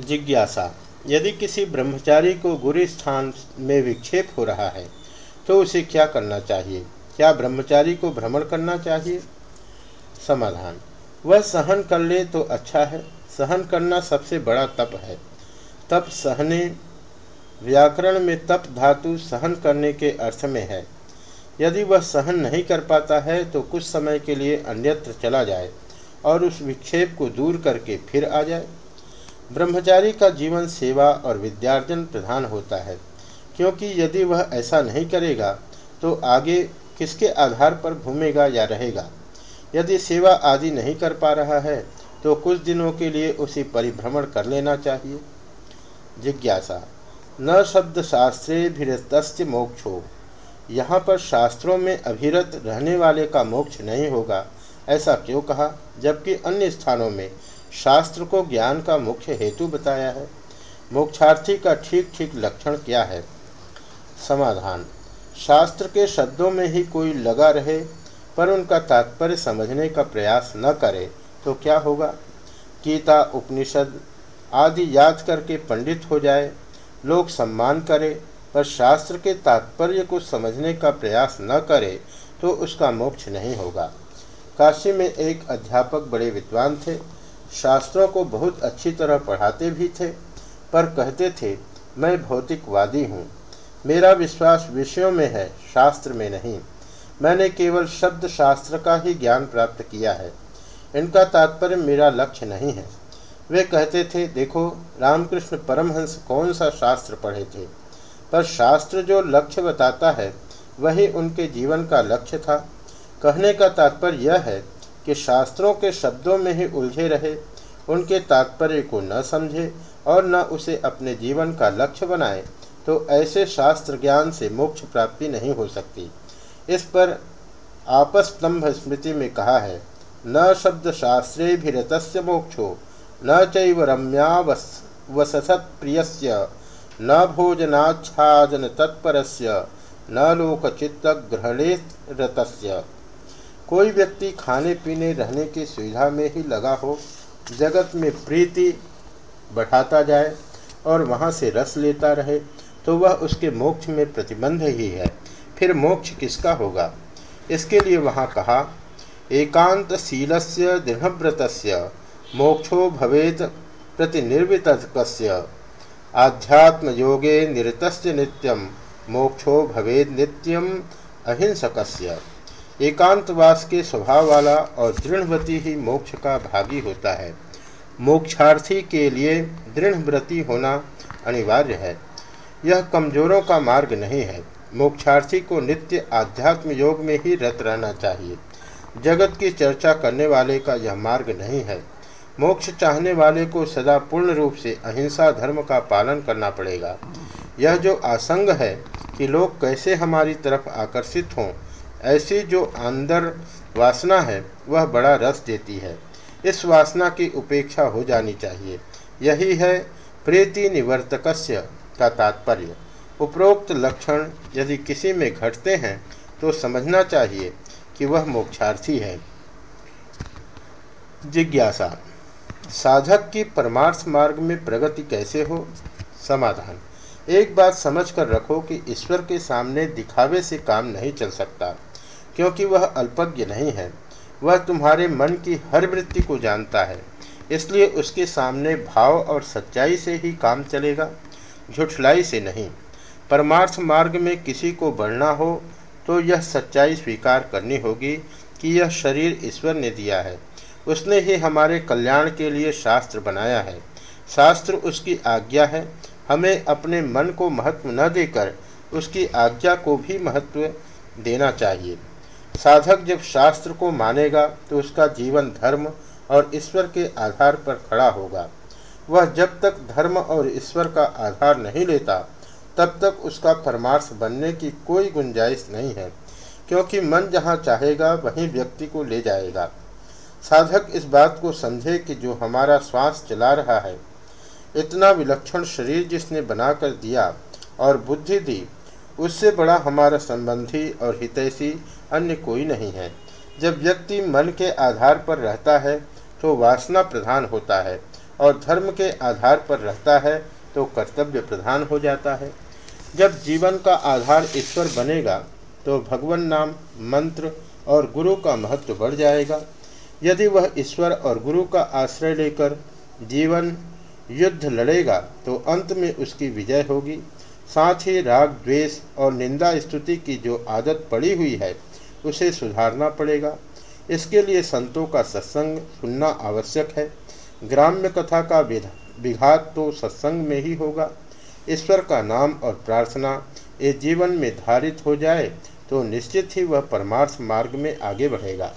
जिज्ञासा। यदि किसी ब्रह्मचारी को गुरु स्थान में विक्षेप हो रहा है तो उसे क्या करना चाहिए? क्या ब्रह्मचारी को भ्रमण करना चाहिए? समाधान। वह सहन कर ले तो अच्छा है। सहन करना सबसे बड़ा तप है। तप सहने, व्याकरण में तप धातु सहन करने के अर्थ में है। यदि वह सहन नहीं कर पाता है तो कुछ समय के लिए अन्यत्र चला जाए और उस विक्षेप को दूर करके फिर आ जाए। ब्रह्मचारी का जीवन सेवा और विद्यार्जन प्रधान होता है, क्योंकि यदि वह ऐसा नहीं करेगा तो आगे किसके आधार पर घूमेगा या रहेगा? यदि सेवा आदि नहीं कर पा रहा है तो कुछ दिनों के लिए उसे परिभ्रमण कर लेना चाहिए। जिज्ञासा, न शब्द शास्त्रे भीरत मोक्षो। यहाँ पर शास्त्रों में अभिरत रहने वाले का मोक्ष नहीं होगा, ऐसा क्यों कहा? जबकि अन्य स्थानों में शास्त्र को ज्ञान का मुख्य हेतु बताया है। मोक्षार्थी का ठीक ठीक लक्षण क्या है? समाधान। शास्त्र के शब्दों में ही कोई लगा रहे, पर उनका तात्पर्य समझने का प्रयास न करे तो क्या होगा? गीता, उपनिषद आदि याद करके पंडित हो जाए, लोग सम्मान करे, पर शास्त्र के तात्पर्य को समझने का प्रयास न करे तो उसका मोक्ष नहीं होगा। काशी में एक अध्यापक बड़े विद्वान थे। शास्त्रों को बहुत अच्छी तरह पढ़ाते भी थे, पर कहते थे, मैं भौतिकवादी हूँ। मेरा विश्वास विषयों में है, शास्त्र में नहीं। मैंने केवल शब्द शास्त्र का ही ज्ञान प्राप्त किया है। इनका तात्पर्य मेरा लक्ष्य नहीं है। वे कहते थे, देखो, रामकृष्ण परमहंस कौन सा शास्त्र पढ़े थे? पर शास्त्र जो लक्ष्य बताता है, वही उनके जीवन का लक्ष्य था। कहने का तात्पर्य यह है कि शास्त्रों के शब्दों में ही उलझे रहे, उनके तात्पर्य को न समझे और न उसे अपने जीवन का लक्ष्य बनाए तो ऐसे शास्त्र ज्ञान से मोक्ष प्राप्ति नहीं हो सकती। इस पर आपस्तंभ स्मृति में कहा है, न शब्द शास्त्रे भी रतस्य मोक्षो, न चैव रम्यावस वसत प्रियस्य न भोजनाच्छादन तत्परस्य न लोकचित्त ग्रहणे रतस्य कोई व्यक्ति खाने पीने, रहने की सुविधा में ही लगा हो, जगत में प्रीति बढ़ाता जाए और वहाँ से रस लेता रहे तो वह उसके मोक्ष में प्रतिबंध ही है। फिर मोक्ष किसका होगा? इसके लिए वहाँ कहा एकांत शीलस्य दृढ़व्रत मोक्षो भवेत प्रतिनिर्वित आध्यात्म योगे निरत नित्यम मोक्षो भवेद नित्यम अहिंसकस्य। एकांतवास के स्वभाव वाला और दृढ़व्रति ही मोक्ष का भागी होता है। मोक्षार्थी के लिए दृढ़व्रति होना अनिवार्य है। यह कमजोरों का मार्ग नहीं है। मोक्षार्थी को नित्य आध्यात्म योग में ही रत रहना चाहिए। जगत की चर्चा करने वाले का यह मार्ग नहीं है। मोक्ष चाहने वाले को सदा पूर्ण रूप से अहिंसा धर्म का पालन करना पड़ेगा। यह जो आसंग है कि लोग कैसे हमारी तरफ़ आकर्षित हों ऐसी जो अंदर वासना है, वह बड़ा रस देती है। इस वासना की उपेक्षा हो जानी चाहिए। यही है प्रीति निवर्तकस्य का तात्पर्य। उपरोक्त लक्षण यदि किसी में घटते हैं तो समझना चाहिए कि वह मोक्षार्थी है। जिज्ञासा। साधक की परमार्थ मार्ग में प्रगति कैसे हो? समाधान। एक बात समझ कर रखो कि ईश्वर के सामने दिखावे से काम नहीं चल सकता। क्योंकि वह अल्पज्ञ नहीं है। वह तुम्हारे मन की हर वृत्ति को जानता है। इसलिए उसके सामने भाव और सच्चाई से ही काम चलेगा, झुठलाई से नहीं। परमार्थ मार्ग में किसी को बढ़ना हो तो यह सच्चाई स्वीकार करनी होगी कि यह शरीर ईश्वर ने दिया है। उसने ही हमारे कल्याण के लिए शास्त्र बनाया है। शास्त्र उसकी आज्ञा है। हमें अपने मन को महत्व न देकर उसकी आज्ञा को भी महत्व देना चाहिए। साधक जब शास्त्र को मानेगा तो उसका जीवन धर्म और ईश्वर के आधार पर खड़ा होगा। वह जब तक धर्म और ईश्वर का आधार नहीं लेता, तब तक उसका परमार्थ बनने की कोई गुंजाइश नहीं है, क्योंकि मन जहाँ चाहेगा, वहीं व्यक्ति को ले जाएगा। साधक इस बात को समझे कि जो हमारा श्वास चला रहा है, इतना विलक्षण शरीर जिसने बनाकर दिया और बुद्धि दी उससे बड़ा हमारा संबंधी और हितैषी अन्य कोई नहीं है। जब व्यक्ति मन के आधार पर रहता है तो वासना प्रधान होता है और धर्म के आधार पर रहता है तो कर्तव्य प्रधान हो जाता है। जब जीवन का आधार ईश्वर बनेगा तो भगवान नाम, मंत्र और गुरु का महत्व बढ़ जाएगा। यदि वह ईश्वर और गुरु का आश्रय लेकर जीवन युद्ध लड़ेगा तो अंत में उसकी विजय होगी। साथ ही राग, द्वेष और निंदा स्तुति की जो आदत पड़ी हुई है, उसे सुधारना पड़ेगा। इसके लिए संतों का सत्संग सुनना आवश्यक है। ग्राम्य कथा का विघात तो सत्संग में ही होगा। ईश्वर का नाम और प्रार्थना ये जीवन में धारित हो जाए तो निश्चित ही वह परमार्थ मार्ग में आगे बढ़ेगा।